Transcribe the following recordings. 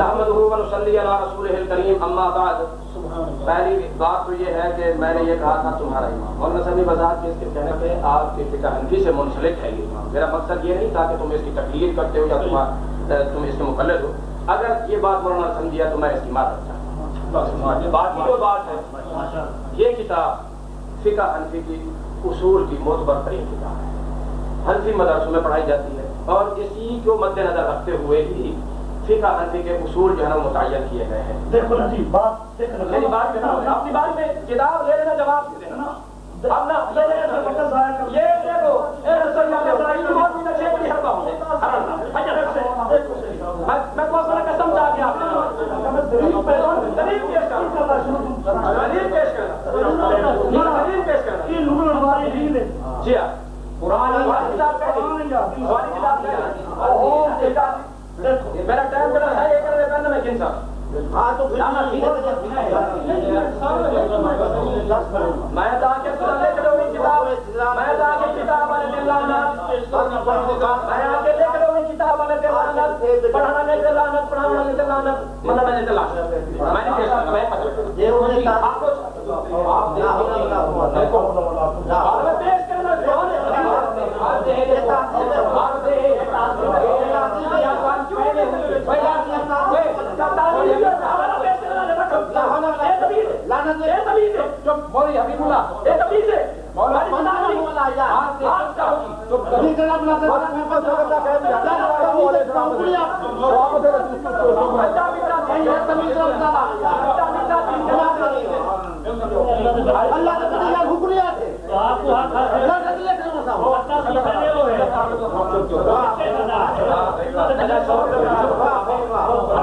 نحمده ونصلي على رسوله الكريم. اما بعد پہلی بات تو یہ ہے کہ میں نے یہ کہا تھا تمہارا امام مولانا سبھی بازار کے اس کے کہنے پہ آپ کے فقہ حنفی سے منسلک ہے یہ امام میرا مقصد یہ نہیں تھا کہ تم اس کی تقریر کرتے ہو یا تمہارا تم اس کے مقلد ہو. اگر یہ بات مولانا سمجھیا تو میں اس کی معذرت چاہتا ہوں. باقی جو بات ہے یہ کتاب فقہ حنفی کی اصول کی معتبر ترین کتاب ہے. حنفی مدرسوں میں پڑھائی جاتی ہے اور اسی کو مد نظر رکھتے ہوئے ہی فقہ حنفی کے اصول جو ہے نا متعین کیے گئے ہیں۔ دیکھو نا جی بات میری بات میں اپنی بات میں کتاب لے لینا جواب دے دینا۔ اب نا یہ دیکھو اے رسول اللہ صلی اللہ علیہ وسلم ہر بات ہے میں۔ کو سر قسم کے آپ دلیل پیش کرنا دلیل پیش کرنا دلیل پیش کرنا یہ ہمارے نہیں لے جی ہاں۔ قرآن کتاب والی کتاب میرا ٹائم بڑا ہے میں کنسا ہاں تو میں تا کے کتاب میں تا کے کتاب والے دلانا میں آ کے لے کرو کتاب والے دلانا پڑھانا نہیں دلانا پڑھانا نہیں دلانا مطلب میں نے دلانا میں نے کہا میں یہ انہوں نے کہا آپ کو آپ دیکھو بعد میں پیش کرنا کون ہے اللہ کے بندے یار حکریہ تھے آپ کو ہاتھ اللہ کے دلے کرنا تھا جوان استدلال دینا میں سارے کو منع کر لیا گالے ہوئی کہ زیادتی نہ ہوئے ٹھیک ہے ساری نہیں نہیں نہیں میری گال زیادتی ہے کون مولانا عبد الرحمان شہید صاحب نے آئے زیادتی ہے نا ہمیں ہمارا دیش کے اندر بھلا نہیں پیش کرنے دینا یہ زیادتی نہیں یہ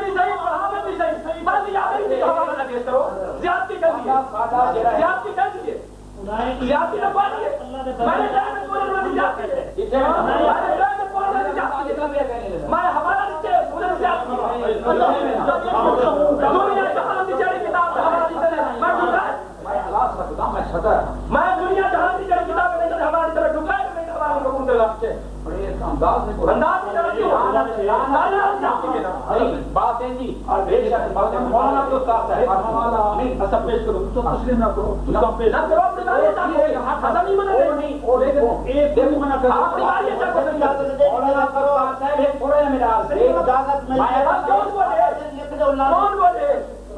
بھی صحیح پڑھانے بھی صحیح۔ بس یہ بھی نہیں حوالہ نہ زیادتی کر دیے زیادتی کر دیے زیادتی نہ میں نے پورے میں زیادتی ہے۔ میں نے میں پورے میں زیادتی ہے۔ میں پورے زیادتی ہے دنیا جہاں کی جڑی کتاب حوالہ نہیں کرے میں ڈھکا میں صدر میں دنیا جہاں کی جڑی کتاب نہیں کرے ہماری طرح ڈھکا ہے میں حوالہ کو کون دے لگتے بڑے انداز میں انداز جڑی بات ہے جی۔ بے شک مولانا تو صاحب ہے نہیں اصل پیش کرو۔ تو تسلیم نہ کرو۔ اس کا پیش نہ کرو اپنی باری چاہیے حسن نہیں منے نہیں اور ایک دن منع کر اپنی باری چاہیے مولانا کرو صاحب ایک ہے میرا اجازت میں کون بولے؟ کون بولے؟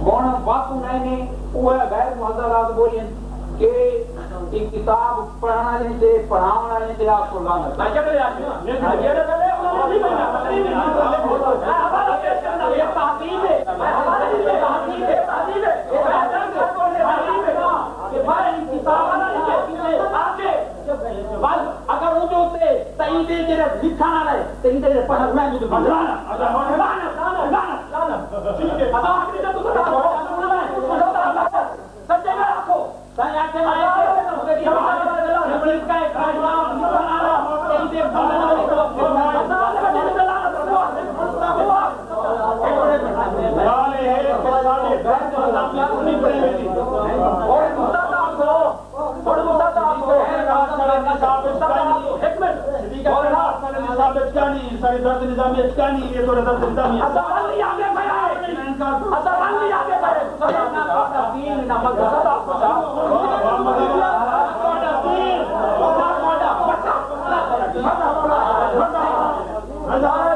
کیے مولانا بات نے وہ غیر لفظ بولے کہ ایک کتاب پڑھنا نہیں تھے پڑھانا نہیں تھے آپ کو لانت اگر وہ جو سے صحیح دے کے لکھا نہ رہے صحیح دے پڑھ میں ثابت کیا نہیں سارے درد نظام کیا نہیں یہ تو رضا مجھے نظامی ہزار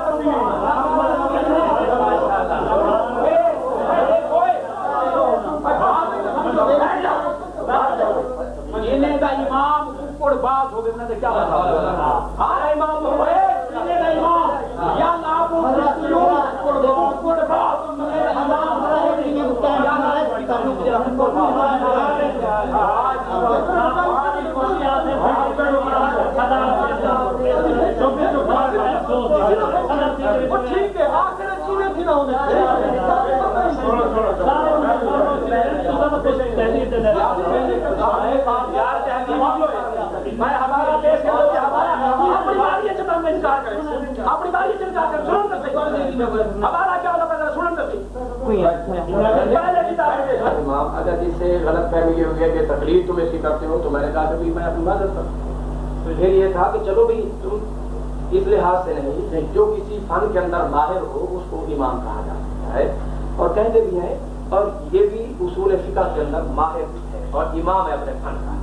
ٹھیک ہے آخر تھی نہ میں ہمارا دیش کے لوگ ہمارا اپنی باری انکار کریں اپنی باری کر سنن ہمارا کیا ہوتا ہے سنن پہلے امام اگر جس سے غلط فہمی یہ ہو گیا کہ تقلید تم اس کی کرتے ہو تو میں نے کہا کہ میں اپنی مدد کروں پھر یہ تھا کہ چلو بھائی تم اس لحاظ سے نہیں کہ جو کسی فن کے اندر ماہر ہو، اس کو امام کہا جاتا ہے۔ اور کہتے بھی ہیں اور یہ بھی اصول فقہ کے اندر ماہر ہے، اور امام ہے اپنے فن کا۔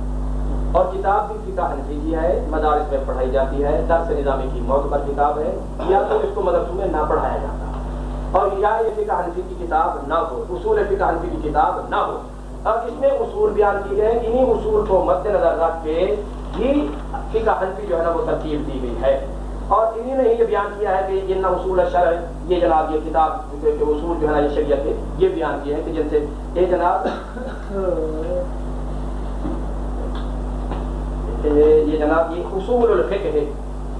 اور کتاب بھی فقہ حنفی ہے، مدارس میں پڑھائی جاتی ہے، درس نظامی کی معتبر کتاب ہے، یا تو اس کو مدرسوں میں نہ پڑھایا جاتا۔ اور یا یہ فقہ حنفی کی کتاب نہ ہو، اصول فقہ حنفی کی کتاب نہ ہو۔ اب اس میں اصول بیان کی گئے، انہی اصول کو مد نظر رکھ کے ہی فقہ حنفی جو ہے نا وہ ترتیب دی گئی ہے۔ اور انہی نے یہ بیان کیا ہے کہ ان اصول شرع، یہ جناب یہ کتاب کے اصول جو ہے نا یہ شریعت کے، یہ بیان کیا ہے کہ جن سے یہ جناب یہ جناب یہ اصول الفقہ ہے۔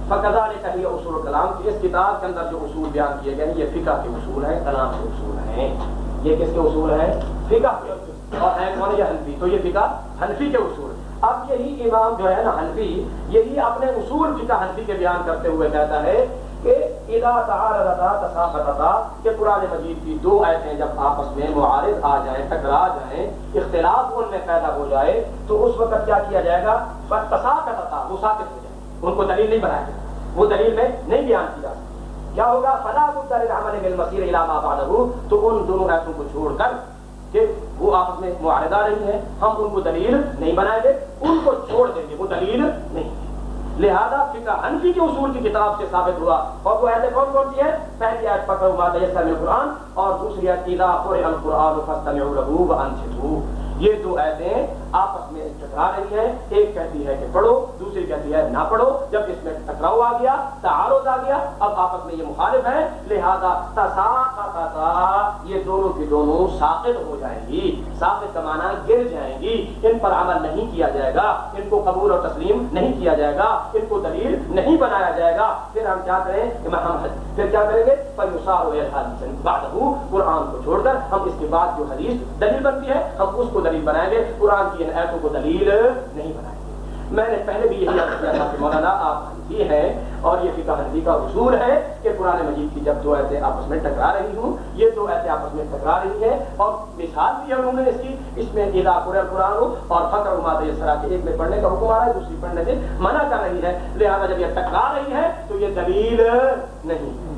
فقضا نے کہی اصول کلام کہ اس کتاب کے اندر جو اصول بیان کیے گئے ہیں یہ فقہ کے اصول ہیں، کلام کے اصول ہیں۔ یہ کس کے اصول ہیں؟ فقہ کے۔ اور ہے کون؟ یہ حنفی۔ تو یہ فقہ حنفی کے اصول اب یہی امام جو ہے نا حنفی یہی اپنے اصول فقہ حنفی کے بیان کرتے ہوئے کہتا ہے کہ اذا تعارضتا تساقطتا، کہ قرآن مجید کی دو آیتیں جب آپس میں معارض آ جائیں، ٹکرا جائیں، اختلاف ان میں پیدا ہو جائے، تو اس وقت کیا کیا جائے گا؟ تساقطتا وہ ثابت ہو جائے۔ ان کو دلیل نہیں بنایا جائے وہ دلیل میں نہیں بیان کیا کیا ہوگا؟ فلا مدر عمل بالمسیر علامہ بعدہ تو ان دونوں ایسوں کو چھوڑ کر کہ وہ آپس میں معاہدہ نہیں ہے ہم ان کو دلیل نہیں بنائیں گے، ان کو چھوڑ دیں گے، وہ دلیل نہیں ہے۔ لہذا فقہ حنفی کے اصول کی کتاب سے ثابت ہوا۔ اور وہ ایسے کون کون سی ہے پہلی آیت پکڑ ما تیسر قرآن اور دوسری آیت، اذا فاستمعوا له وانصتوا یہ دو ایتیں آپس میں ٹکرا رہی ہیں، ایک کہتی ہے کہ پڑھو، دوسری کہتی ہے نہ پڑھو، جب اس میں ٹکراؤ آ گیا، تعارض آ گیا، اب آپس میں یہ مخالف ہے لہذا تساقطتا یہ دونوں کی دونوں ساقط ہو جائیں گی، ساقط کا معنی گر جائیں گی، ان پر عمل نہیں کیا جائے گا، ان کو قبول اور تسلیم نہیں کیا جائے گا، ان کو دلیل نہیں بنایا جائے گا۔ پھر ہم کیا کریں ہم پھر کیا کریں گے؟ یعنی بعد قرآن کو چھوڑ کر ہم اس کے بعد جو حدیث دلیل بنتی ہے، ہم اس کو دلیل بنائیں گے۔ قرآن کی ان ایتوں کو دلیل نہیں بنائیں گے۔ میں نے پہلے بھی یہی عرض کیا تھا کہ مولانا، آپ حنفی ہیں اور یہ فقہ حنفی کا اصول ہے کہ قرآن مجید کی جب دو ایسے آپس میں ٹکرا رہی ہوں، یہ دو ایسے آپس میں ٹکرا رہی ہے اور مثال بھی ہے انہوں نے اس کی۔ اس میں ادا قرآن قرآن ہو اور فخر اماد سرا کے ایک میں پڑھنے کا حکم آ رہا ہے، دوسری پڑھنے سے منع کر رہی ہے۔ لہٰذا جب یہ ٹکرا رہی ہے تو یہ دلیل نہیں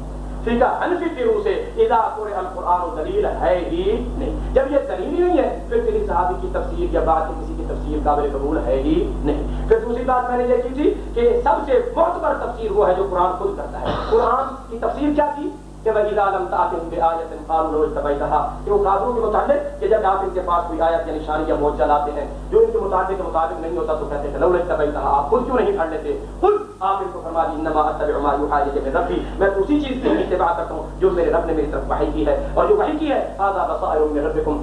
فقہ حنفی کی روح سے، اذا قرئ القرآن دلیل ہے ہی نہیں۔ جب یہ دلیل ہی نہیں ہے، پھر کسی صحابی کی تفسیر یا بعد کسی کی تفسیر قابل قبول ہے ہی نہیں۔ پھر دوسری بات میں نے یہ کی تھی کہ سب سے بہت بڑا تفسیر وہ ہے جو قرآن خود کرتا ہے۔ قرآن کی تفسیر کیا تھی؟ کہ وہ اذا لم تاتهم بآیت قالوا لو اتبعتها کہ وہ کافروں کے متعلق کہ جب آپ ان کے پاس کوئی آیت یعنی یا نشانی یا معجزہ لاتے ہیں، جو ان کے مطابق کے مطابق نہیں ہوتا، تو کہتے ہیں لو اتبعتها آپ خود کیوں نہیں پڑھ لیتے؟ خود آپ ان کو فرما دی انما اتبع ما یوحى الی من ربی میں اسی چیز کی اتباع کرتا ہوں جو میرے رب نے میری طرف وحی کی ہے۔ اور جو وحی کی ہے، هذا بصائر من ربکم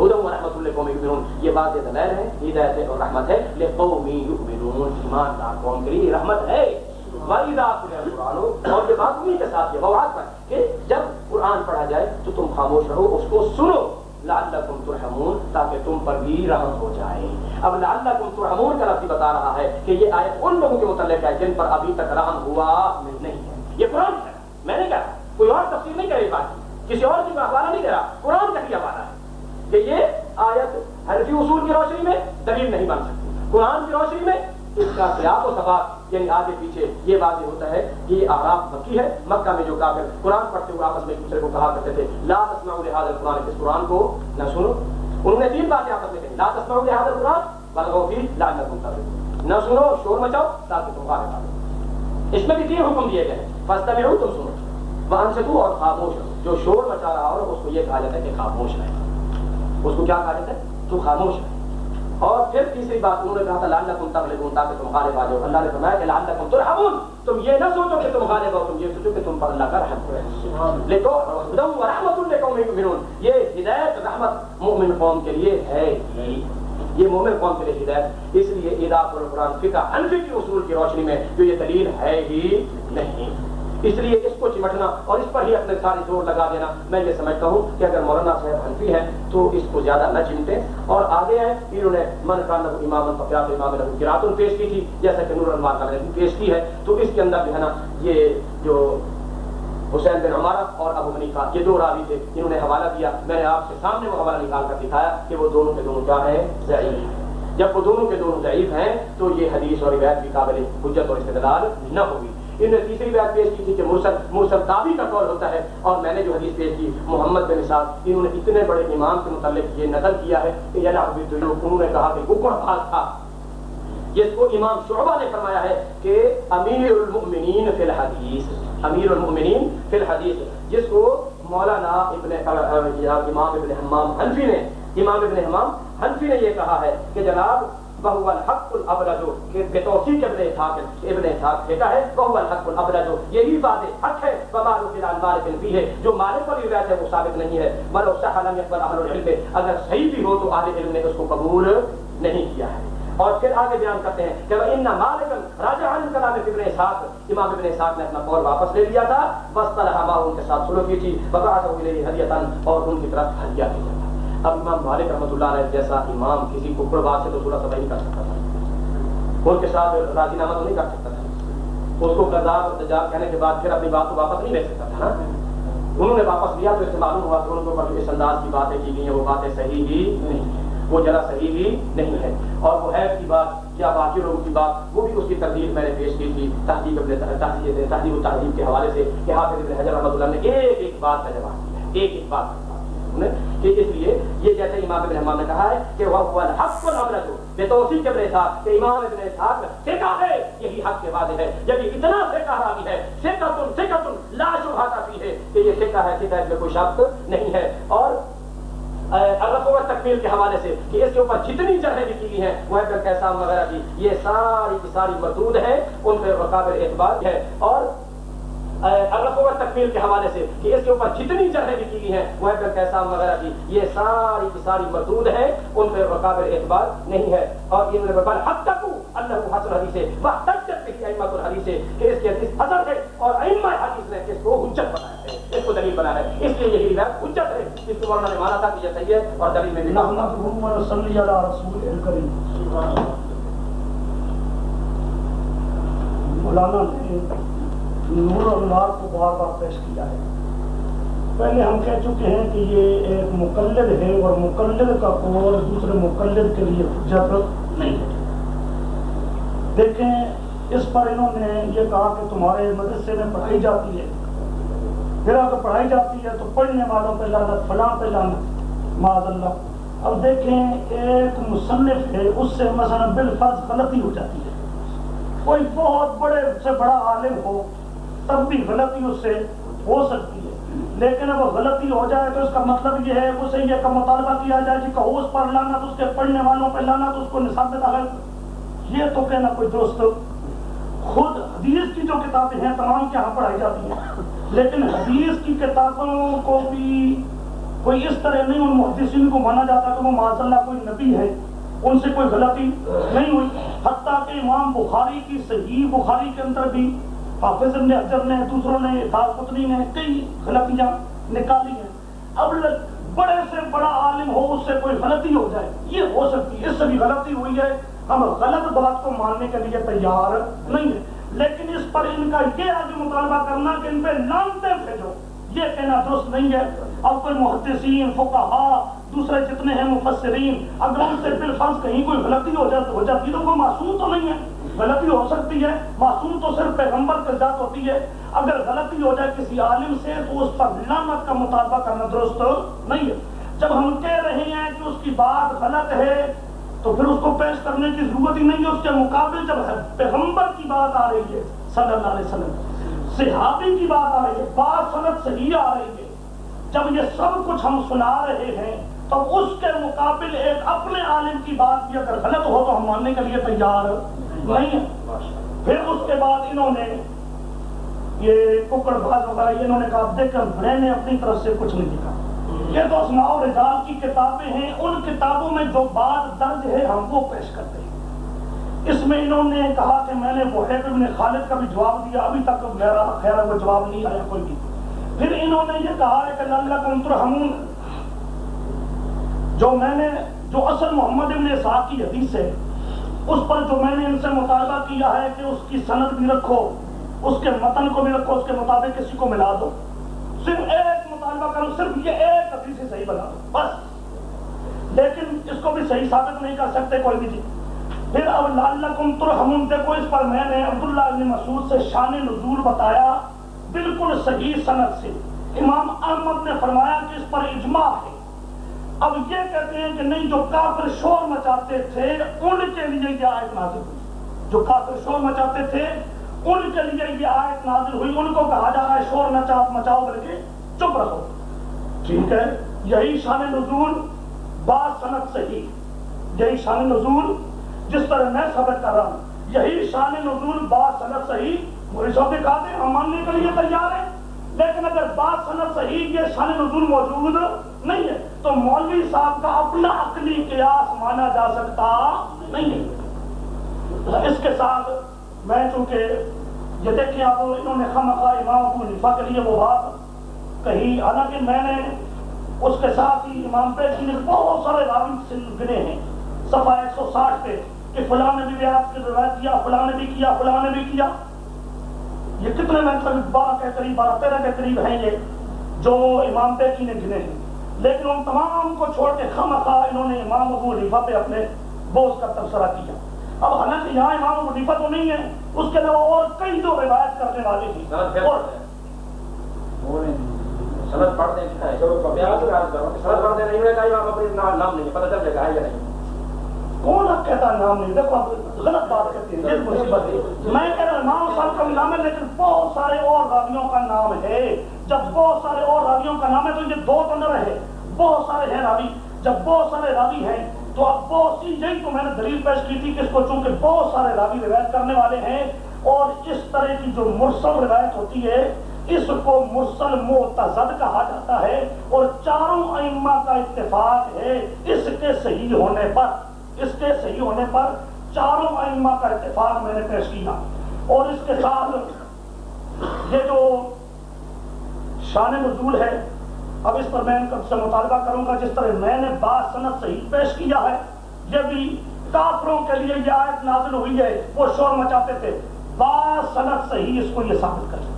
ہدم ہدى ورحمۃ لقوم یؤمنون یہ بات یہ دلائل ہے ہدایت اور رحمت ہے۔ لقوم یؤمنون ایمان دار قوم کے لیے رحمت ہے۔ وَإِذَا قُرِئَ الْقُرْآنُ، اور یہ بات انہی کے ساتھ یہ مواد پر۔ کہ جب قرآن پڑھا جائے تو تم خاموش رہو، اس کو سنو۔ لعلکم ترحمون، تاکہ تم پر بھی رحم ہو جائے۔ اب لعلکم ترحمون کا لفظ بتا رہا ہے کہ یہ آیت ان لوگوں کے متعلق ہے جن پر ابھی تک رحم ہوا نہیں ہے۔ یہ قرآن ہے۔ میں نے کہا، کوئی اور تفسیر نہیں کر رہی بات۔ کسی اور کی حوالہ نہیں دے رہا قرآن کا ہی حوالہ ہے کہ یہ آیت حرفی اصول کی روشنی میں دلیل نہیں بن سکتی۔ قرآن کی روشنی میں اس کا سیاق و سباق یعنی آگے پیچھے یہ واضح ہوتا ہے کہ یہ آراف مکی ہے، مکہ میں جو کافر قرآن پڑھتے ہوئے آپس میں ایک دوسرے کو کہا کرتے تھے۔ لا تسمعوا لهذا القرآن، اس قرآن کو نہ سنو۔ انہوں نے تین باتیں آپس میں کہی لا تسمعوا لهذا القرآن، بلغوا فيه لعلكم تغلبون نہ سنو، شور مچاؤ، تاکہ تم غالب آؤ اس میں بھی تین حکم دیے گئے ہیں۔ فاستمعوا، تم سنو۔ وانصتوا اور خاموش رہو۔ جو شور مچا رہا ہو، اس کو یہ کہا جاتا ہے کہ خاموش رہے۔ اس کو کیا کہا جاتا ہے؟ تو خاموش رہے۔ اور پھر تیسری بات انہوں نے کہا تھا لال تم تغلبون تاکہ تم غالب آ جاؤ۔ اللہ نے فرمایا کہ لال تم ترحمون۔ تم یہ نہ سوچو کہ تم غالب ہو تم یہ سوچو کہ تم پر اللہ کا رحم ہے۔ لیکو ہدم و رحمت لقوم یؤمنون۔ یہ ہدایت رحمت مومن قوم کے لیے ہے ہی۔ یہ مومن قوم کے لیے ہدایت۔ اس لیے اداف القرآن فقہ حنفی کی اصول کی روشنی میں جو یہ دلیل ہے ہی نہیں۔ اس لیے اس کو چمٹنا اور اس پر ہی اپنے ساری زور لگا دینا۔ میں یہ سمجھتا ہوں کہ اگر مولانا صاحب حنفی ہے تو اس کو زیادہ نہ چمٹے اور آگے ہیں، انہوں نے من کا نبو امام فقیات امام نبو گراتن پیش کی تھی۔ جیسا کہ نور المار کا نے پیش کی ہے، تو اس کے اندر جو ہے نا، یہ جو حسین بن ہمارا اور ابو حنیفہ، یہ دو راوی تھے جنہوں نے حوالہ دیا۔ میں نے آپ کے سامنے وہ حوالہ نکال کر دکھایا کہ وہ دونوں کے دونوں کیا ہیں؟ ضعیف۔ ہیں جب وہ دونوں کے دونوں ضعیف ہیں، تو یہ حدیث اور روایت بھی قابل حجت اور استدلال نہ ہوگی۔ انہوں نے تیسری بات پیش کی تھی کہ مرسل مرسل تابی کا قول ہوتا ہے اور میں نے جو حدیث پیش کی، محمد بن صاحب انہوں نے اتنے بڑے امام کے متعلق یہ نقل کیا ہے کہ یعنی یہ انہوں نے کہا کہ ککڑ بھاگ تھا۔ جس کو امام شعبہ نے فرمایا ہے کہ امیر المؤمنین فی الحدیث امیر المؤمنین فی الحدیث، جس کو مولانا ابن امام ابن حمام حنفی نے، امام ابن حمام حنفی نے یہ کہا ہے کہ جناب بہو الحق الابرج کہ بتوفیق ابن اسحاق ابن اسحاق کہتا ہے بہو الحق الابرج یہی بات حق ہے۔ بمال فی مالک بھی ہے جو مالک پر روایت ہے، وہ ثابت نہیں ہے۔ ولو صح لم يقبل اهل العلم، اگر صحیح بھی ہو تو اہل علم نے اس کو قبول نہیں کیا ہے۔ اور پھر آگے بیان کرتے ہیں کہ ان مالک راجہ عن کلام ابن اسحاق، امام ابن اسحاق نے اپنا قول واپس لے لیا تھا۔ بس طلحہ ما ان کے ساتھ سلوک کی تھی وقعت الیہ ہدیہ اور ان کی طرف ہدیہ دیا۔ تھا اب امام مالک رحمۃ اللہ علیہ جیسا امام کسی کپڑ بات سے تو صورت سبھی نہیں کر سکتا تھا۔ ان کے ساتھ راضی نامہ تو نہیں کر سکتا تھا۔ اس کو قذاب دجاب کہنے کے بعد پھر اپنی بات کو واپس نہیں لے سکتا تھا نا۔ انہوں نے واپس لیا تو اس سے معلوم ہوا کہ ان کے اوپر اس انداز کی باتیں کی گئی ہیں وہ باتیں صحیح ہی نہیں وہ ذرا صحیح ہی نہیں ہے۔ اور وہ حیب کی بات، کیا باقی لوگوں کی بات، وہ بھی اس کی تردید میں نے پیش کی تھی۔ تحقیق تحقیق تحقیق و تحریم کے حوالے سے کہ حافظ ابن حجر رحمۃ اللہ نے ایک ایک بات کا جواب دیا۔ ایک ایک بات۔ کا کہ اس لیے یہ جیسے امام ابن حمام نے کہا ہے کہ وہ هو الحق والابرج بے توفیق ابن اسحاق، کہ امام ابن اسحاق فقہ ہے، یہی حق کے واضح ہے جب یہ اتنا فقہ راوی ہے فقہ فقہ لا شبہہ فی ہے کہ یہ فقہ ہے فقہ میں کوئی شک نہیں ہے۔ اور الرفع تکمیل کے حوالے سے کہ اس کے اوپر جتنی جرحیں لکھی گئی ہیں، وہ ہے کیسا وغیرہ کی یہ ساری کی ساری مردود ہے ان پہ قابل اعتبار ہے۔ اور الرف و تکمیل کے حوالے سے کہ اس کے اوپر جتنی جرحیں لکھی گئی ہیں، وہ ہے کیسا وغیرہ کی یہ ساری کی ساری مردود ہے ان پہ قابل اعتبار نہیں ہے۔ اور یہ بل حد تک اللہ حسن حدیث ہے۔ وہ تجت کی احمد الحدیث ہے کہ اس کی حدیث حسن ہے اور احمد حدیث نے اس کو حجت بنایا ہے۔ اس کو دلیل بنا ہے۔ اس لیے یہی روایت حجت ہے۔ اس کو مولانا نے مانا تھا کہ یہ صحیح ہے اور دلیل میں بھی محمد صلی اللہ رسول الکریم۔ مولانا نے نور انوار کو بار بار پیش کیا ہے۔ پہلے ہم کہہ چکے ہیں کہ یہ ایک مقلد ہے اور مقلد کا قول دوسرے مقلد کے لیے حجت نہیں ہے۔ دیکھیں، اس پر انہوں نے یہ کہا کہ تمہارے مدرسے میں پڑھائی جاتی ہے۔ پھر اگر پڑھائی جاتی ہے تو پڑھنے والوں پہ لانت فلاں پہ لانت معاذ اللہ اب دیکھیں، ایک مصنف ہے، اس سے مثلا بالفرض غلطی ہو جاتی ہے۔ کوئی بہت بڑے سے بڑا عالم ہو تب بھی غلطی اس سے ہو سکتی ہے۔ لیکن اب غلطی ہو جائے تو اس کا مطلب یہ ہے اسے یہ کا مطالبہ کیا جائے جی کہ اس پر لانا، تو اس کے پڑھنے والوں پہ لانا، تو اس کو نصاب داخل۔ یہ تو کہنا کوئی دوست خود حدیث کی جو کتابیں ہیں، تمام کے یہاں پڑھائی جاتی ہیں۔ لیکن حدیث کی کتابوں کو بھی کوئی اس طرح نہیں، ان محدثین کو مانا جاتا کہ وہ معاذ اللہ کوئی نبی ہے، ان سے کوئی غلطی نہیں ہوئی۔ حتیٰ کہ امام بخاری کی صحیح بخاری کے اندر بھی حافظ ابن حجر نے، دوسروں نے دار قطنی نے، کئی غلطیاں نکالی ہیں۔ اب بڑے سے بڑا عالم ہو، اس سے کوئی غلطی ہو جائے۔ یہ ہو سکتی ہے، اس سے بھی غلطی ہوئی ہے۔ ہم غلط بات کو ماننے کے لیے تیار نہیں ہے لیکن اس پر ان کا یہ آگے مطالبہ کرنا کہ ان پہ نامتے بھیجو۔ یہ کہنا درست نہیں ہے۔ اب کوئی محدثین، فقہا، دوسرے جتنے ہیں مفسرین، اگر ان سے بالفرض کہیں کوئی غلطی ہو جاتی ہو جاتی تو کوئی معصوم تو نہیں ہے۔ غلطی ہو سکتی ہے، معصوم تو صرف پیغمبر کے ذات ہوتی ہے۔ اگر غلطی ہو جائے کسی عالم سے، تو اس پر لعنت کا مطالبہ کرنا درست نہیں ہے۔ جب ہم کہہ رہے ہیں کہ اس کی بات غلط ہے، تو پھر اس کو پیش کرنے کی ضرورت ہی نہیں ہے، اس کے مقابلے جب پیغمبر کی بات آ رہی ہے، صلی اللہ علیہ وسلم۔ صحابی کی بات آ رہی ہے، بات صنعت صحیح آ رہی ہے۔ جب یہ سب کچھ ہم سنا رہے ہیں، تو اس کے مقابل ایک اپنے عالم کی بات بھی اگر غلط ہو تو ہم ماننے کے لیے تیار۔ نہیں ہیں۔ پھر اس کے بعد انہوں نے یہ ککڑ باز وغیرہ انہوں نے کہا دیکھ میں نے اپنی طرف سے کچھ نہیں لکھا یہ تو اسماء و رجال کی کتابیں ہیں۔ ان کتابوں میں جو بات درج ہے، ہم وہ پیش کرتے ہیں۔ اس میں انہوں نے کہا کہ میں نے وحید ابن خالد کا بھی جواب دیا۔ ابھی تک میرا خیر وہ جواب نہیں آیا کوئی بھی۔ پھر انہوں نے یہ کہا ہے کہ اللہ کم ترحمون جو میں نے جو اصل محمد ابن اسحاق کی حدیث ہے اس پر جو میں نے ان سے مطالبہ کیا ہے کہ اس کی سند بھی رکھو، اس کے متن کو بھی رکھو، اس کے مطابق کسی کو ملا دو۔ صرف ایک مطالبہ کرو، صرف یہ ایک حدیث ہی صحیح بنا دو، بس۔ لیکن اس کو بھی صحیح ثابت نہیں کر سکتے کوئی بھی چیز پھر اب لعلکم ترحمون، دیکھو اس پر میں نے عبداللہ ابن مسعود سے شان نزول بتایا بالکل صحیح سند سے۔ امام احمد نے فرمایا کہ اس پر اجماع ہے۔ اب یہ کہتے ہیں کہ نہیں، جو کافر شور مچاتے تھے، ان کے لیے یہ آیت نازل ہوئی۔ جو کافر شور مچاتے تھے، ان کے لیے یہ آیت نازل ہوئی۔ ان کو کہا جا رہا ہے، شور نچا مچاؤ کر کے چپ رہو۔ ٹھیک ہے؟ یہی شان نزول با سند صحیح۔ یہی شان نزول، جس طرح میں ثابت کر رہا ہوں۔ یہی شان نزول با سند صحیح۔ مجھے سو کہا دے ہم ماننے کے لیے تیار ہیں، لیکن اگر بات سند صحیح، یہ شان نزول موجود نہیں ہے۔ تو مولوی صاحب کا اپنا عقلی قیاس مانا جا سکتا نہیں ہے۔ اس کے ساتھ میں چونکہ یہ دیکھیں آپ انہوں نے خم امام ابو نفا کے لیے وہ بات کہی۔ حالانکہ میں نے اس کے ساتھ ہی امام پیشی نے بہت سارے راوی گنے ہیں۔ صفحہ ایک سو ساٹھ پہ کہ فلاں نے بھی بیعت کی، روایت کیا، فلاں نے بھی کیا، فلاں نے بھی کیا۔ یہ کتنے میں قریب بارہ کے قریب، بارہ تیرہ کے قریب ہیں یہ جو امام پیشی نے گنے ہیں۔ لیکن ان تمام کو چھوڑ کے خم انہوں نے امام ابو حنیفہ پہ اپنے بوجھ کا تبصرہ کیا۔ اب حالانکہ یہاں امام ابو حنیفہ تو نہیں ہے اس کے علاوہ اور کئی جو روایت کرنے والے تھے اور سند پڑھ دیں نام نہیں پتہ چل جائے گا کون اب کہتا نام نہیں؟ دیکھو غلط بات کرتے ہیں یہ مصیبت ہے۔ میں کہہ رہا امام صاحب کا بھی نام ہے لیکن بہت سارے اور راویوں کا نام ہے۔ جب بہت سارے اور راویوں کا نام ہے تو یہ دو تو نہ رہے بہت سارے ہیں راوی۔ جب بہت سارے راوی ہیں تو اب بہت سی یہی تو میں نے دلیل پیش کی تھی کہ اس کو چونکہ بہت سارے راوی روایت کرنے والے ہیں اور اس طرح کی جو مرسل روایت ہوتی ہے، اس کو مرسل معتزد کہا جاتا ہے اور چاروں ائمہ کا اتفاق ہے۔ اس کے صحیح ہونے پر، اس کے صحیح ہونے پر چاروں ائمہ کا اتفاق میں نے پیش کیا۔ اور اس کے ساتھ یہ جو شان نزول ہے، اب اس پر میں ان سے مطالبہ کروں گا جس طرح میں نے بات صنعت صحیح پیش کیا ہے۔ یہ بھی کافروں کے لیے یہ آیت نازل ہوئی ہے، وہ شور مچاتے تھے۔ بات صنعت صحیح اس کو یہ ثابت کرے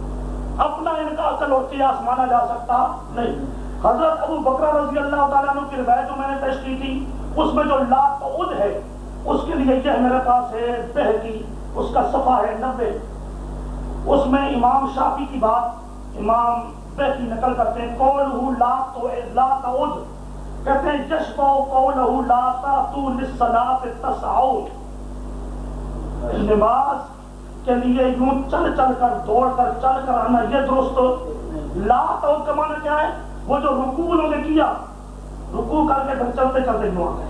اپنا ان کا عقل اور قیاس مانا جا سکتا نہیں۔ حضرت ابو بکرہ رضی اللہ تعالیٰ عنہ کی روایت جو میں نے پیش کی تھی، اس میں جو لا تعود ہے اس کے لیے یہ میرے پاس ہے بہتی اس کا صفحہ ہے نبے۔ اس میں امام شافی کی بات، امام بہتی نقل کرتے ہیں، قولہ لا تو لا تعود کہتے ہیں جشبہ قولہ لا تاتو للصلاة تسعو نماز کے لیے یوں چل چل کر، دوڑ کر، چل کر آنا، یہ درست لا تعود کا معنی کیا ہے؟ وہ جو رکوع انہوں نے کیا، رکوع کر کے پھر چلتے چلتے یوں آ گئے۔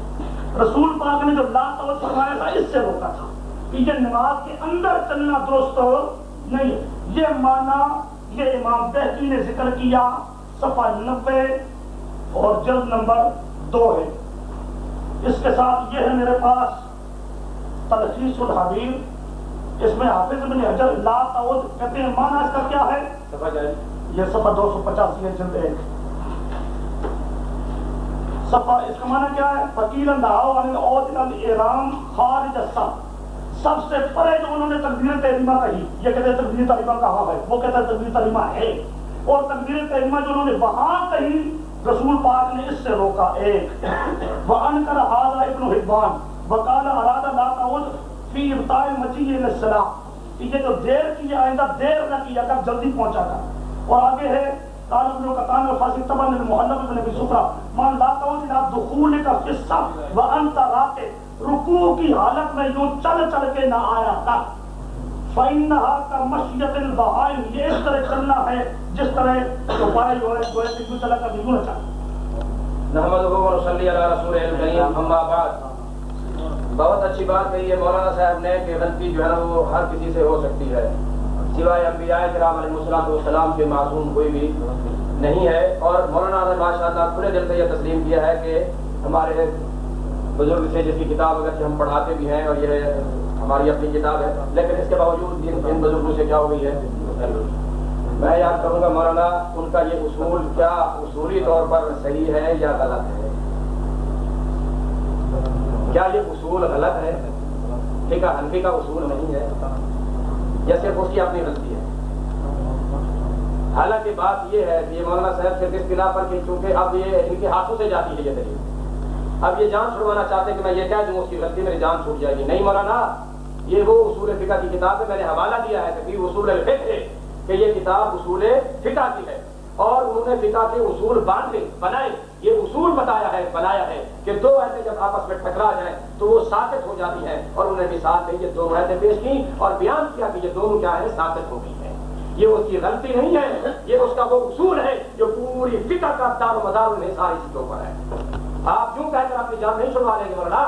رسول پاک نے جو لا تعود فرمایا تھا اس سے روکا تھا۔ کہ یہ نماز کے اندر چلنا درست نہیں۔ یہ معنی یہ امام بہتی نے ذکر کیا صفحہ نبے اور جلد نمبر دو ہے۔ اس کے ساتھ یہ ہے میرے پاس تلخیص الحبیب۔ اس میں حافظ بن حجر لا تعود کہتے ہیں۔ معنی اس کا کیا ہے؟ یہ صفحہ دو سو پچاسی ہے جلد ایک۔ اس کا معنی کیا ہے؟ فقیل انداؤ خارج سب سے پرے جو انہوں نے تقدیر تحریمہ کہی، یہ کہتے ہیں تقدیر تحریمہ کہاں ہے؟ وہ کہتا ہے تقدیر تحریمہ ہے۔ اور تقدیر تحریمہ جو انہوں نے وہاں کہی، رسول پاک نے اس سے روکا ایک۔ وَأَنْكَرَ هَذَا ابن حبان، وَقَالَ أَرَادَ لَا تَعُدْ فِي ابْتَاءِ مَجِيِّ السَّلَامِ۔ کہ یہ جو دیر کی آئندہ دیر نہ کیا کر جلدی پہنچا کر اور آگے ہے قال ابن قطان وفاسق طبعا المحلب ابن ابي سفرا من لا تعود الى دخولك في الصف وانت راكع رکوع کی حالت میں یوں چل چل کے نہ آیا تھا۔ فَإِنَّهَا كَمَشْيَةِ الْبَهَائِمِ یہ اس طرح چلنا ہے، جس طرح جو بارے جو ہے گوئے سے یوں چلا کر یوں نہ چلا۔ محمد صلی اللہ رسول الکریم۔ اما بعد۔ بہت اچھی بات کہی ہے مولانا صاحب نے کہ غلطی جو ہے نا وہ ہر کسی سے ہو سکتی ہے۔ سوائے انبیاء کرام علیہ السلام والسلام کے معصوم کوئی بھی نہیں ہے اور مولانا نے ماشاء اللہ پورے دل سے یہ تسلیم کیا ہے کہ ہمارے بزرگ سے جس کی کتاب اگر ہم پڑھاتے بھی ہیں اور یہ ہماری اپنی کتاب ہے، لیکن اس کے باوجود ان بزرگوں سے کیا ہو گئی ہے؟ میں یاد کروں گا مولانا، ان کا یہ اصول کیا اصولی طور پر صحیح ہے یا غلط ہے؟ کیا یہ اصول غلط ہے؟ ٹھیک ہے ہنفی کا اصول نہیں ہے۔ یا صرف اس کی اپنی غلطی ہے؟ حالانکہ بات یہ ہے کہ یہ مولانا صاحب صرف اس بنا پر کہ چونکہ اب یہ ان کے ہاتھوں سے جاتی ہے یہ دلیل۔ اب یہ جان چھڑوانا چاہتے ہیں کہ میں یہ کہہ دوں اس کی غلطی میری جان چھوٹ جائے گی۔ نہیں مولانا، یہ وہ اصول فقہ کی کتاب ہے، میں نے حوالہ دیا ہے کہ اصول الفقہ کہ یہ کتاب اصول فقہ کی ہے۔ اور انہوں نے فقہ کے اصول باندھے بنائے، یہ اصول بتایا ہے، بنایا ہے کہ دو ایسے جب آپس میں ٹکرا جائیں تو وہ ثابت ہو جاتی ہے اور انہوں نے مثال میں یہ دو ایسے پیش کی اور بیان کیا کہ یہ دونوں کیا ہے ثابت ہو گئی ہے یہ اس کی غلطی نہیں ہے، یہ اس کا وہ اصول ہے جو پوری فقہ کا دار و مدار میں ساری چیزوں پر ہے۔ آپ کیوں کہہ کر اپنی جان نہیں چھڑوا لیں گے مولانا،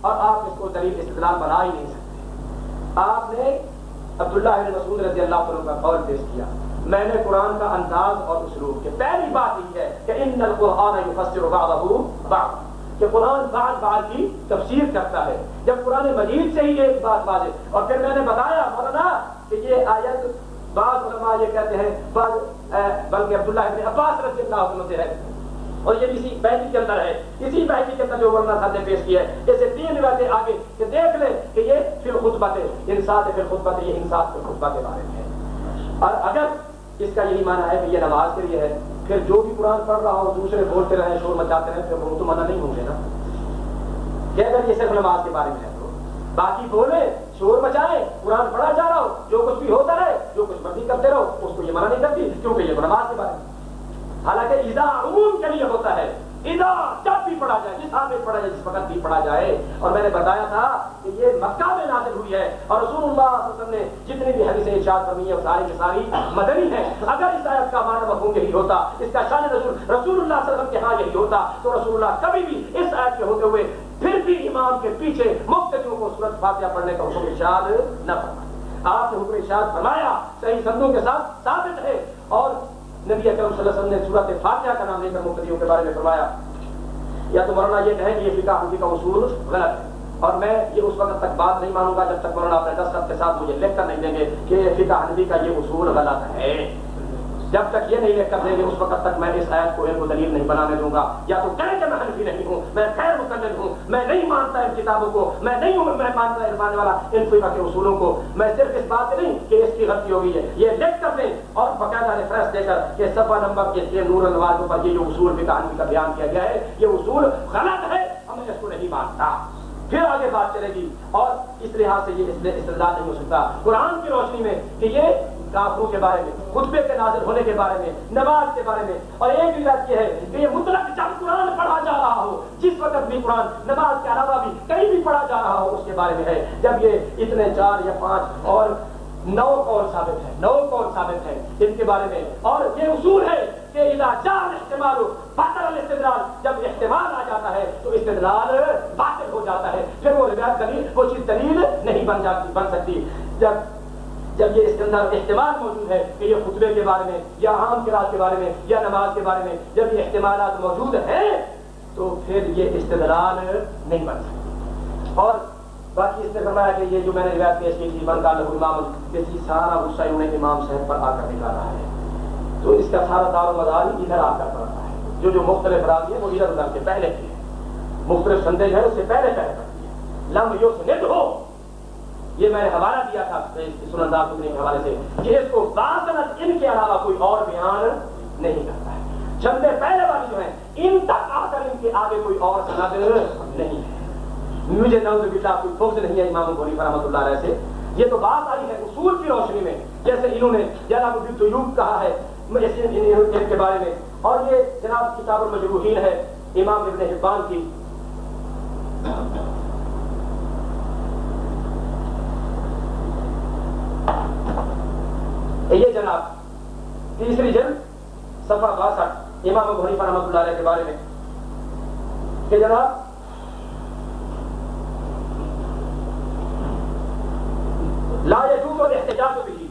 اور آپ اس کو دلیل استدلال بنا ہی نہیں سکتے۔ آپ نے عبداللہ بن مسعود رضی اللہ عنہ کا قول پیش کیا۔ میں نے قرآن کا انداز اور اسلوب کے پہلی بات یہ ہے کہ ان القرآن یفسر بعضه بعض۔ کہ قرآن بعض بعض کی تفسیر کرتا ہے۔ جب قرآن مجید سے ہی ایک بات واضح اور پھر میں نے بتایا مولانا کہ یہ آیت بعض علماء یہ کہتے ہیں، بعض بلکہ عبداللہ ابن عباس رضی اللہ عنہ سے ہے۔ اور یہ اسی بیٹی کے اندر ہے۔ اسی بیٹی کے اندر جو ورنہ صاحب نے پیش کیا ہے۔ جیسے تین روایتیں آگے کہ دیکھ لیں کہ یہ پھر خطبت انسات پھر خطبت یہ انسات پھر خطبہ کے بارے میں ہے۔ اور اگر اس کا یہی معنی ہے کہ یہ نماز کے لیے ہے۔ پھر جو بھی قرآن پڑھ رہا ہو، دوسرے بولتے رہے شور مچاتے رہے پھر وہ تو منع نہیں ہوں گے نا۔ کہ اگر یہ صرف نماز کے بارے میں ہے تو۔ باقی بولے، شور مچائے، قرآن پڑھا جا رہا ہو، جو کچھ بھی ہوتا رہے، جو کچھ مرضی کرتے رہو، اس کو یہ منع نہیں کرتی، کیونکہ یہ نماز کے بارے میں۔ حالانکہ ایزا عموم کے لیے ہوتا ہے۔ اذا جب بھی پڑھا جائے، جس حال میں پڑھا جائے، جس وقت بھی پڑھا جائے، اور میں نے بتایا تھا کہ یہ مکہ میں نازل ہوئی ہے، اور رسول اللہ صلی اللہ علیہ وسلم نے جتنی بھی حدیث ارشاد فرمی ہے ساری کی ساری مدنی ہے اگر اس آیت کا معنی مفہوم یہی ہوتا، اس کا شان رسول رسول اللہ صلی اللہ علیہ وسلم کے ہاں یہی ہوتا، تو رسول اللہ کبھی بھی اس آیت کے ہوتے ہوئے پھر بھی امام کے پیچھے مختلف کو سورت فاتحہ پڑھنے کا حکم ارشاد نہ فرمایا آپ نے حکم ارشاد فرمایا، صحیح سندوں کے ساتھ ثابت ہے، اور نبی اکرم صلی اللہ علیہ وسلم نے صورت فاتحہ کا نام لے کر مقتدیوں کے بارے میں فرمایا، یا تو مولانا یہ کہیں کہ یہ فقہ حنفی کا اصول غلط ہے۔ اور میں یہ اس وقت تک بات نہیں مانوں گا جب تک مولانا اپنے دستخط کے ساتھ مجھے لکھ کر نہیں دیں گے کہ یہ فقہ حنفی کا یہ اصول غلط ہے۔ جب تک یہ نہیں لکھ کر دیں گے اس وقت تک میں اس آیت کو علم و دلیل نہیں بنانے دوں گا۔ یا تو کہیں کہ میں حنفی نہیں ہوں، میں خیر مقلد ہوں، میں نہیں مانتا ان کتابوں کو، میں نہیں ہوں، میں مانتا علم والا ان فقہ کے اصولوں کو۔ میں صرف اس بات نہیں کہ اس کی غلطی ہو گئی ہے۔ یہ لکھ کر دیں اور باقاعدہ ریفرنس دے کر کہ صفحہ نمبر اس کے نور الواز پر یہ جو اصول فقہ حنفی کا بیان کیا گیا ہے، یہ اصول غلط ہے ہمیں اس کو نہیں مانتا۔ پھر آگے بات چلے گی، اور اس لحاظ سے یہ استدلال نہیں ہو سکتا۔ قرآن کی روشنی میں کہ یہ کافروں کے بارے میں، خطبے کے نازل ہونے کے بارے میں، نماز کے بارے میں۔ اور ایک بھی بات یہ ہے کہ یہ مطلق جب قرآن پڑھا جا رہا ہو، جس وقت بھی قرآن نماز کے علاوہ بھی کہیں بھی پڑھا جا رہا ہو، اس کے بارے میں ہے۔ جب یہ اتنے چار یا پانچ اور نو قول ثابت ہے نو قول ثابت ہے ان کے بارے میں۔ اور یہ اصول ہے کہ اذا جان استعمال باطل الاستدلال۔ جب احتمال آ جاتا ہے، تو استدلال باطل ہو جاتا ہے۔ پھر وہ روایت دلیل وہ چیز دلیل نہیں بن جاتی، بن سکتی۔ جب جب یہ اس کے اندر احتمال موجود ہے کہ یہ خطبے کے بارے میں یا عام قرآن کے بارے میں یا نماز کے بارے میں جب یہ احتمالات موجود ہیں تو پھر یہ استدلال نہیں بن سکتی۔ اور باقی اس نے فرمایا کہ یہ جو میں نے روایت پیش کی تھی بنکال امام اس سارا غصہ انہوں نے امام صاحب پر آ کر نکالا ہے۔ تو اس کا سارا دار و مدار ادھر آ کر پڑتا ہے۔ جو جو مختلف راضی ہے وہ ادھر ادھر کے پہلے کی ہے مختلف سندے جو ہے اس سے پہلے پہلے پڑتی ہے لم یو سے ہو یہ میں نے حوالہ دیا تھا سنندار کے حوالے سے۔ کہ اس کو باطنت ان کے علاوہ کوئی اور بیان نہیں کرتا ہے۔ جنبے پہلے والی جو ہیں ان تک آ کر ان کے آگے کوئی اور سند نہیں ہے۔ مجھے نوز باللہ کوئی فوج نہیں ہے، امام بولی رحمۃ اللہ علیہ سے۔ یہ تو بات آئی ہے اصول کی روشنی میں، جیسے انہوں نے جناب طیوب کہا ہے ان کے بارے میں۔ اور یہ جناب کتاب المجروحین ہے، امام ابن حبان کی یہ جناب تیسری جلد رحمۃ اللہ علیہ کے بارے میں کہ جناب، لا يجوز الاحتجاج به.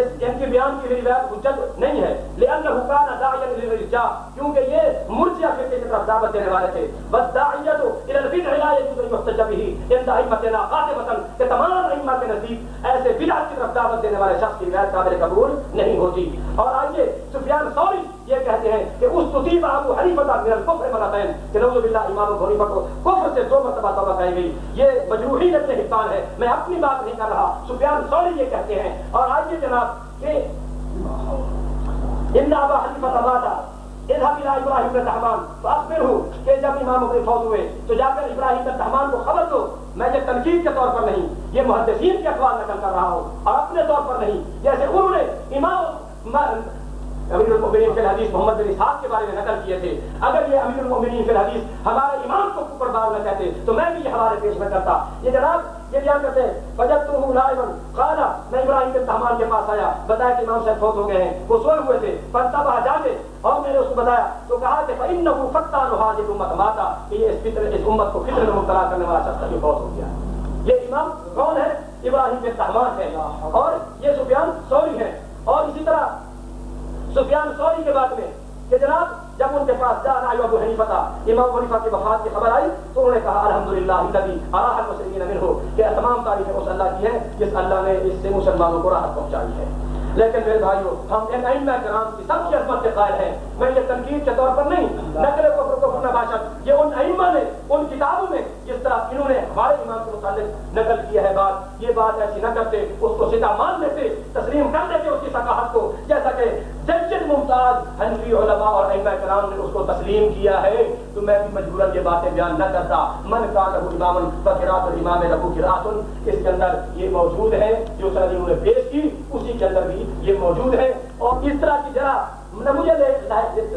اس ان کے بیان کی روایت حجت نہیں ہے. لانه كان داعيا للرجاء کیونکہ یہ مرجئہ فرقے کی طرف دعوت دینے والے تھے. بس داعیت الى البدع لا يجوز ان يحتج به. ان ائمتنا قاطبه کہ تمام ائمہ کے نزدیک ایسے بدعت کی طرف دعوت دینے والے شخص کی روایت قابل قبول نہیں ہوتی. اور آئیے سفیان ثوری یہ کہتے ہیں ابو حنیفہ من الکفر مرتين کہ نعوذ باللہ امام ابو حنیفہ کو کفر سے دو مرتبہ توبہ کہی گئی۔ یہ مجروحی ابن حبان ہے۔ میں اپنی بات نہیں کر رہا۔ سفیان ثوری یہ کہتے ہیں۔ اور آئیے جناب کہ ان ابا حنیفہ ماتا اذهب الى ابراهيم بن تحمان فاخبره کہ جب امام ابو فوت ہوئے، تو جا کر ابراہیم بن تحمان کو خبر دو۔ میں یہ تنقید کے طور پر نہیں، یہ محدثین کے اقوال نقل کر رہا ہوں۔ اور اپنے طور پر نہیں، جیسے انہوں نے امام امیر المؤمنین فی الحدیث محمد بن اسحاق کے بارے میں نقل کیے تھے۔ اگر یہ امیر المؤمنین فی الحدیث ہمارے امام کو کفر بار نہ کہتے، تو میں بھی یہ حوالے پیش نہ کرتا۔ یہ جناب، یہ بیان کرتے ہیں؟ فجت تو لائبن قالا میں ابراہیم بن تحمان کے پاس آیا۔ بتایا کہ امام صاحب فوت ہو گئے ہیں۔ وہ سوئے ہوئے تھے۔ پنتا بہا جانے اور میں نے اس کو بتایا۔ تو کہا کہ فإنه فتان هذه الامه ماتا۔ کہ یہ اس فطر، اس امت کو فطر میں مبتلا کرنے والا شخص جو فوت ہو گیا۔ یہ امام کون ہے؟ ابراہیم بن تحمان ہے۔ اور یہ سفیان سوری ہے اور اسی طرح سفیان سوری کے بعد میں کہ جناب، جب ان کے پاس جانا آئی ابو حنیفہ تھا امام حنیفہ کی وفات کی خبر آئی، تو انہوں نے کہا، الحمدللہ الذی اراح المسلمین منه کہ تمام تعریفیں اس اللہ کی ہیں جس اللہ نے اس سے مسلمانوں کو راحت پہنچائی ہے۔ لیکن میرے بھائیو، ہم ان ائمہ کرام کی سب کی عظمت کے قائل ہیں۔ میں یہ تنقید کے طور پر نہیں، نقل کفر کفر نباشت یہ ان ائمہ نے، ان کتابوں میں جس طرح انہوں نے ہمارے امام کے متعلق نقل کیا ہے بات، یہ بات ایسی نہ کرتے، اس کو سیدھا مان لیتے، تسلیم کر دیتے اس کی ثقافت کو، جیسا کہ ججل ممتاز حنفی علماء اور ائمہ کرام نے اس کو تسلیم کیا ہے۔ تو میں بھی مجبوراً یہ باتیں بیان نہ کرتا۔ من کا لہو امام فقرات الامام لہو قرات اس کے اندر یہ موجود ہے، جو سر انہوں نے پیش کی، اسی کے اندر بھی یہ موجود ہے۔ اور اس طرح کی جرا نہ مجھے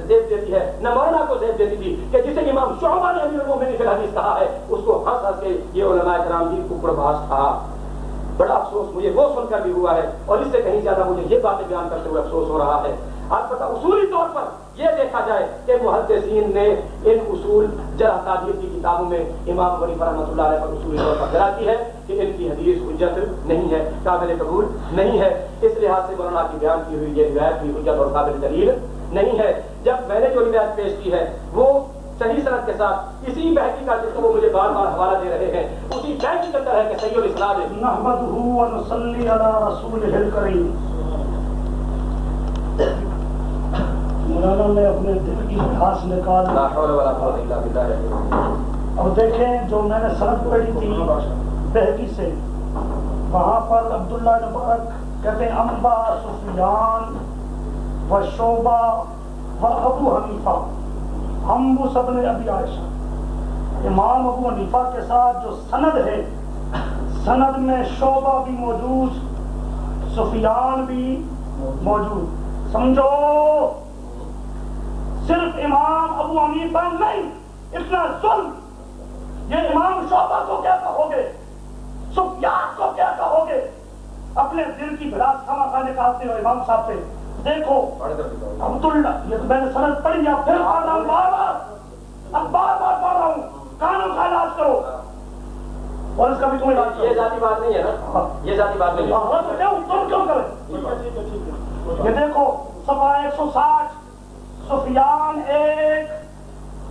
زیب دیتی ہے نہ مولانا کو زیب دیتی تھی کہ جسے امام شعبہ نے امیر المومنین فی الحدیث کہا ہے، اس کو ہنس ہنس کے یہ علماء کرام جی کی کو پربھاس تھا۔ بڑا افسوس مجھے، وہ سن کر بھی ہوا ہے۔ اور اس سے کہیں زیادہ مجھے یہ باتیں بیان کرتے ہوئے افسوس ہو رہا ہے۔ البتہ اصولی طور پر یہ دیکھا جائے کہ محدثین نے ان اصول جرح تعدیل کی کتابوں میں امام غریب رحمۃ اللہ علیہ پر اصولی طور پر جرا کی ہے کہ ان کی حدیث حجت نہیں ہے، قابل قبول نہیں ہے۔ اس لحاظ سے مولانا کی بیان کی ہوئی یہ روایت بھی حجت اور قابل دلیل نہیں ہے۔ جب میں نے جو روایت پیش کی ہے، وہ صحیح صنعت کے ساتھ اسی بہتی کا جس کو وہ مجھے بار بار حوالہ دے رہے ہیں، اسی بہتی کے اندر ہے کہ صحیح الاسلام ہے۔ نحمده ونصلي على رسوله الكريم مولانا نے اپنے دل کی گھاس نکال اور دیکھیں جو میں نے سند پڑھی تھی بہتی سے۔ وہاں پر عبداللہ مبارک کہتے ہیں امبا سفیان و شعبہ و ابو حنیفہ۔ ہم وہ سب نے ابھی عائشہ۔ امام ابو حنیفہ کے ساتھ جو سند ہے سند میں شعبہ بھی موجود سفیان بھی موجود۔ سمجھو؟ صرف امام ابو حنیفہ نہیں اتنا ظلم۔ یہ امام شعبہ کو کیا کہو گے سفیان کو کیا کہو گے اپنے دل کی بلاس کھما کھانے کہتے ہو امام صاحب سے دیکھو عبداللہ یہ تو میں نے سند پڑھی اب پھر آ رہا ہوں بار بار اب بار بار پڑھ رہا ہوں۔ قانون کا علاج کرو۔ اور اس کا بھی تمہیں علاج یہ ذاتی بات نہیں ہے نا؟ یہ ذاتی بات نہیں ہے۔ تم کیوں کرے؟ یہ دیکھو سفا ایک سو ساٹھ۔ سفیان ایک